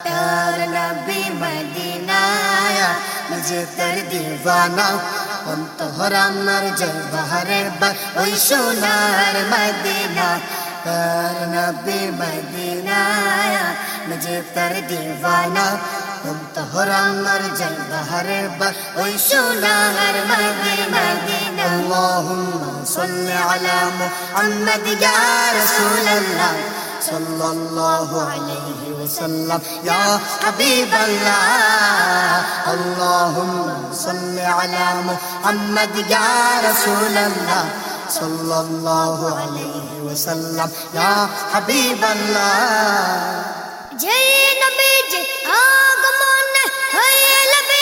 তার নবী মদিনায় মুঝে তার দিওয়ানা অন্তর আমার জয় বাহারে বা ওই সোনার মদিনা তার নবী মদিনায় মুঝে তার দিওয়ানা অন্তর আমার জয় বাহারে বা ওই সোনার মদিনা اللهم صل على محمد يا رسول الله صلى الله عليه وسلم. يا حبيب الله، اللهم صل على محمد يا رسول الله. صلى الله عليه وسلم. يا حبيب الله. جي نبي جي جی، آگمون ہے لبے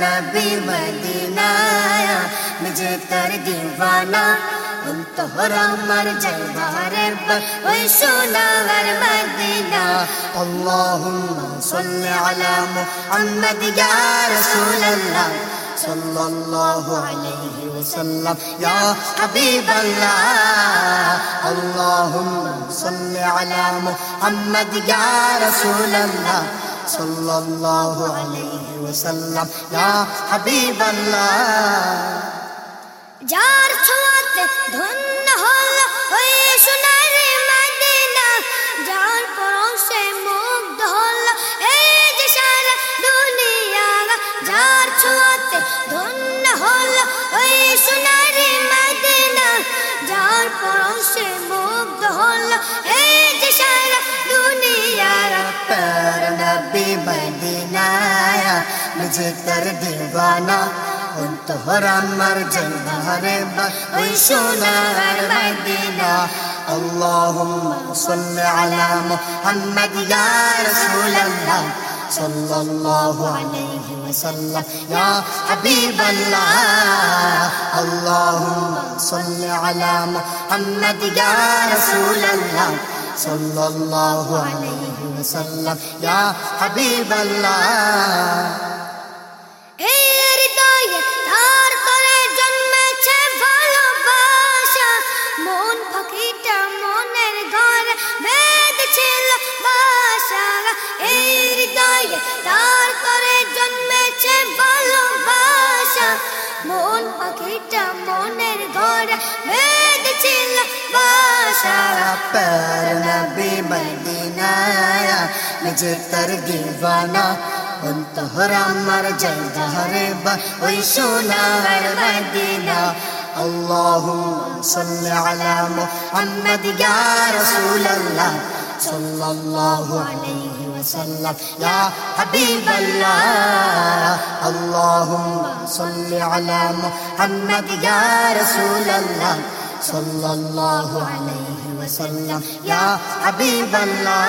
نبی مدینہ آیا مجھے تر دیوانہ، ان تو مر جلوار بخوئی سونا ور مدینہ۔ اللہم صلی علی محمد یا رسول اللہ، صلی اللہ علیہ وسلم، یا حبیب اللہ۔ اللہم صلی علی محمد یا رسول اللہ সাল্লাল্লাহু আলাইহি ওয়াসাল্লাম। ইয়া হাবিবাল্লাহ। যার ছোঁয়াতে ধন্য تجھ کر دیوانا ان যেতার দিবানা অন্তহর আমার জন্মারে ওই সোনার مدینہ اللہم صل علی محمد یا رسول اللہ صل اللہ علیہ وسلم یا حبیب اللہ اللہم صل علی محمد یا رسول اللہ صل اللہ علیہ وسلم یا حبیب اللہ হৃদয়ে তার করে জন্মেছে ভালোবাসা মন পাখিটা মনের ঘরে বেঁধেছিল বাসা এই হৃদয়ে তার করে জন্মেছে ভালোবাসা মন পাখিটা মনের ঘরে বেঁধেছিল বাসা पर नबी मदीना मुझे कर दीवाना হুন তোহর আমার জয়দারে বা ওই সোনার اللهم صل على محمد يا رسول الله صلى الله عليه وسلم. يا حبيب الله اللهم صل على محمد يا رسول الله صلى الله عليه وسلم. يا حبيب الله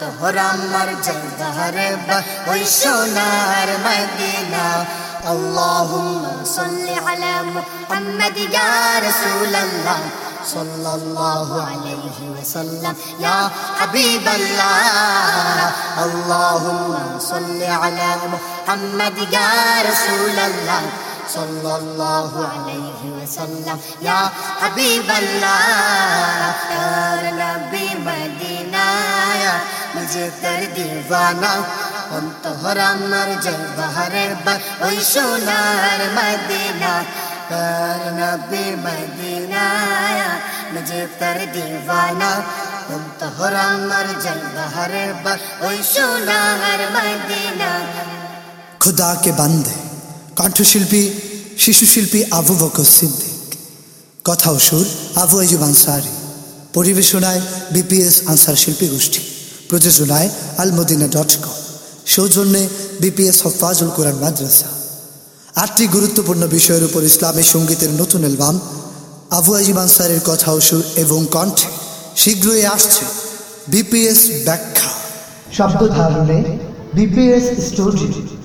তোহর আমার জলদারে ওই সোনার Medina اللهم صل على محمد يا رسول الله صلى الله عليه وسلم يا حبيب الله اللهم صل على محمد sallallahu alayhi wa sallam ya habib allah ya nabi madina ya mujhe tar divana অন্তহর আমার জয় বাহারের বার, ওই সোনার মদিনা তার নবী মদিনা মুঝে তার দিওয়ানা, অন্তহর আমার জয় বাহারের বার, ওই সোনার মদিনা। খুদা কে বান্দে কণ্ঠশিল্পী শিশু শিল্পী আবু বকর সিদ্দিক। কথা সুর, আবু আইজুব আনসারি। পরিবেশনায় বিপিএস আনসার শিল্পী গোষ্ঠী। প্রযোজনায় আলমদিনা ডট কম। সৌজন্যে বিপিএস হফাজুল কোরআন মাদ্রাসা। আটটি গুরুত্বপূর্ণ বিষয়ের উপর ইসলামী সঙ্গীতের নতুন অ্যালবাম, আবু আজিম আনসারের কথা সুর এবং কণ্ঠে শীঘ্রই আসছে বিপিএস ব্যাখ্যা। শব্দ ধারণে বিপিএস স্টুডিও।